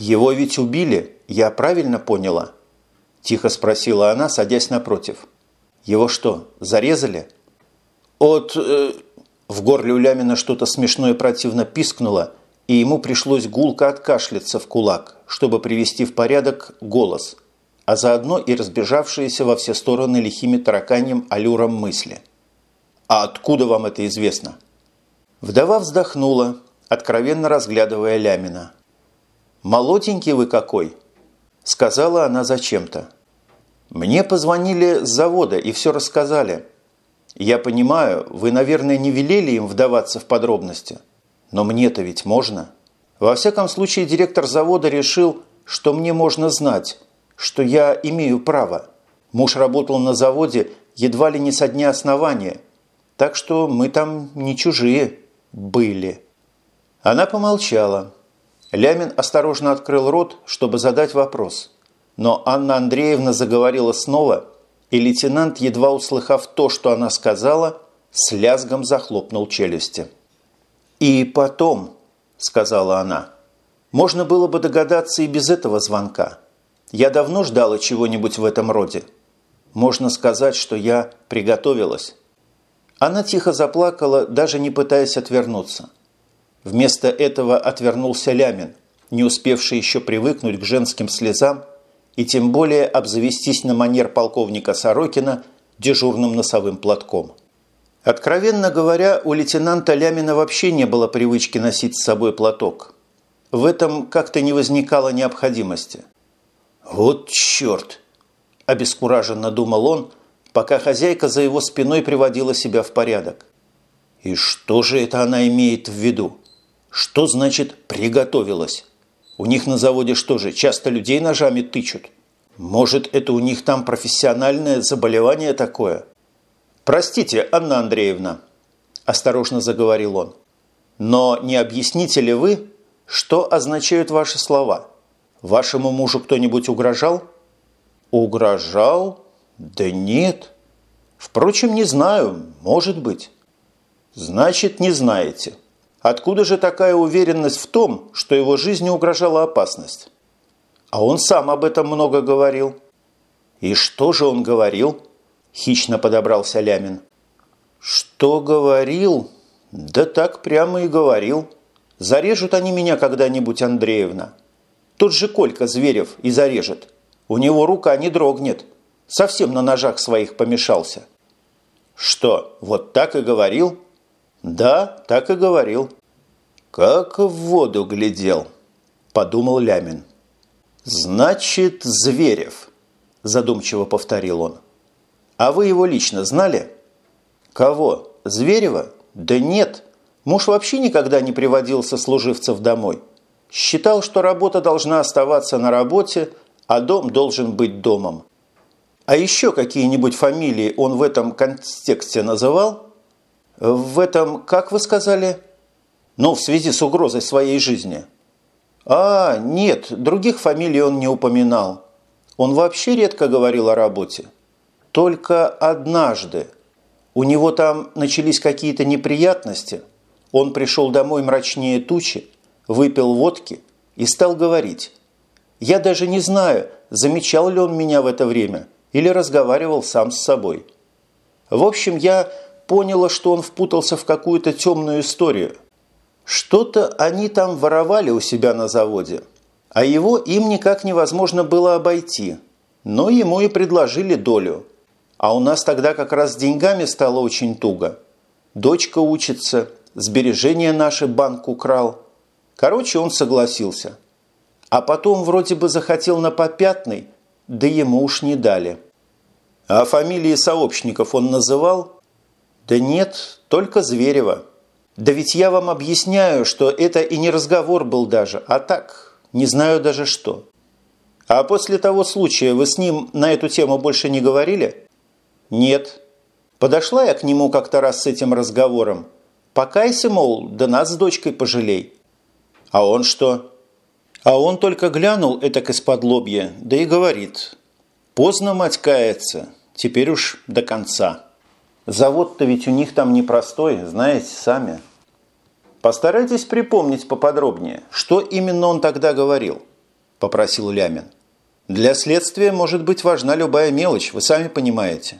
«Его ведь убили, я правильно поняла?» – тихо спросила она, садясь напротив. «Его что, зарезали?» «От...» э... В горле у Лямина что-то смешное противно пискнуло, и ему пришлось гулко откашляться в кулак, чтобы привести в порядок голос, а заодно и разбежавшиеся во все стороны лихими тараканьем аллюром мысли. «А откуда вам это известно?» Вдова вздохнула, откровенно разглядывая Лямина. «Молоденький вы какой!» – сказала она зачем-то. «Мне позвонили с завода и все рассказали. Я понимаю, вы, наверное, не велели им вдаваться в подробности, но мне-то ведь можно. Во всяком случае, директор завода решил, что мне можно знать, что я имею право. Муж работал на заводе едва ли не со дня основания, так что мы там не чужие были». Она помолчала. Лямин осторожно открыл рот, чтобы задать вопрос. Но Анна Андреевна заговорила снова, и лейтенант, едва услыхав то, что она сказала, с лязгом захлопнул челюсти. «И потом», – сказала она, – «можно было бы догадаться и без этого звонка. Я давно ждала чего-нибудь в этом роде. Можно сказать, что я приготовилась». Она тихо заплакала, даже не пытаясь отвернуться. Вместо этого отвернулся Лямин, не успевший еще привыкнуть к женским слезам и тем более обзавестись на манер полковника Сорокина дежурным носовым платком. Откровенно говоря, у лейтенанта Лямина вообще не было привычки носить с собой платок. В этом как-то не возникало необходимости. «Вот черт!» – обескураженно думал он, пока хозяйка за его спиной приводила себя в порядок. «И что же это она имеет в виду? Что значит «приготовилась»? У них на заводе что же, часто людей ножами тычут? Может, это у них там профессиональное заболевание такое?» «Простите, Анна Андреевна», – осторожно заговорил он, – «но не объясните ли вы, что означают ваши слова? Вашему мужу кто-нибудь угрожал?» «Угрожал? Да нет. Впрочем, не знаю, может быть». «Значит, не знаете. Откуда же такая уверенность в том, что его жизни угрожала опасность?» А он сам об этом много говорил. «И что же он говорил?» – хищно подобрался Лямин. «Что говорил? Да так прямо и говорил. Зарежут они меня когда-нибудь, Андреевна. Тот же Колька Зверев и зарежет. У него рука не дрогнет. Совсем на ножах своих помешался». «Что, вот так и говорил?» «Да, так и говорил». «Как в воду глядел», – подумал Лямин. «Значит, Зверев», – задумчиво повторил он. А вы его лично знали? Кого? Зверева? Да нет. Муж вообще никогда не приводил сослуживцев домой. Считал, что работа должна оставаться на работе, а дом должен быть домом. А еще какие-нибудь фамилии он в этом контексте называл? В этом, как вы сказали? Ну, в связи с угрозой своей жизни. А, нет, других фамилий он не упоминал. Он вообще редко говорил о работе. Только однажды. У него там начались какие-то неприятности. Он пришел домой мрачнее тучи, выпил водки и стал говорить. Я даже не знаю, замечал ли он меня в это время или разговаривал сам с собой. В общем, я поняла, что он впутался в какую-то темную историю. Что-то они там воровали у себя на заводе, а его им никак невозможно было обойти. Но ему и предложили долю. А у нас тогда как раз с деньгами стало очень туго. Дочка учится, сбережения наши банк украл. Короче, он согласился. А потом вроде бы захотел на попятный, да ему уж не дали. А фамилии сообщников он называл? Да нет, только Зверева. Да ведь я вам объясняю, что это и не разговор был даже, а так, не знаю даже что. А после того случая вы с ним на эту тему больше не говорили? «Нет». Подошла я к нему как-то раз с этим разговором. «Покайся, мол, да нас с дочкой пожалей». «А он что?» А он только глянул этак из-под лобья, да и говорит. «Поздно мать кается, теперь уж до конца». Завод-то ведь у них там непростой, знаете сами. Постарайтесь припомнить поподробнее, что именно он тогда говорил. попросил Лямин. «Для следствия может быть важна любая мелочь, вы сами понимаете».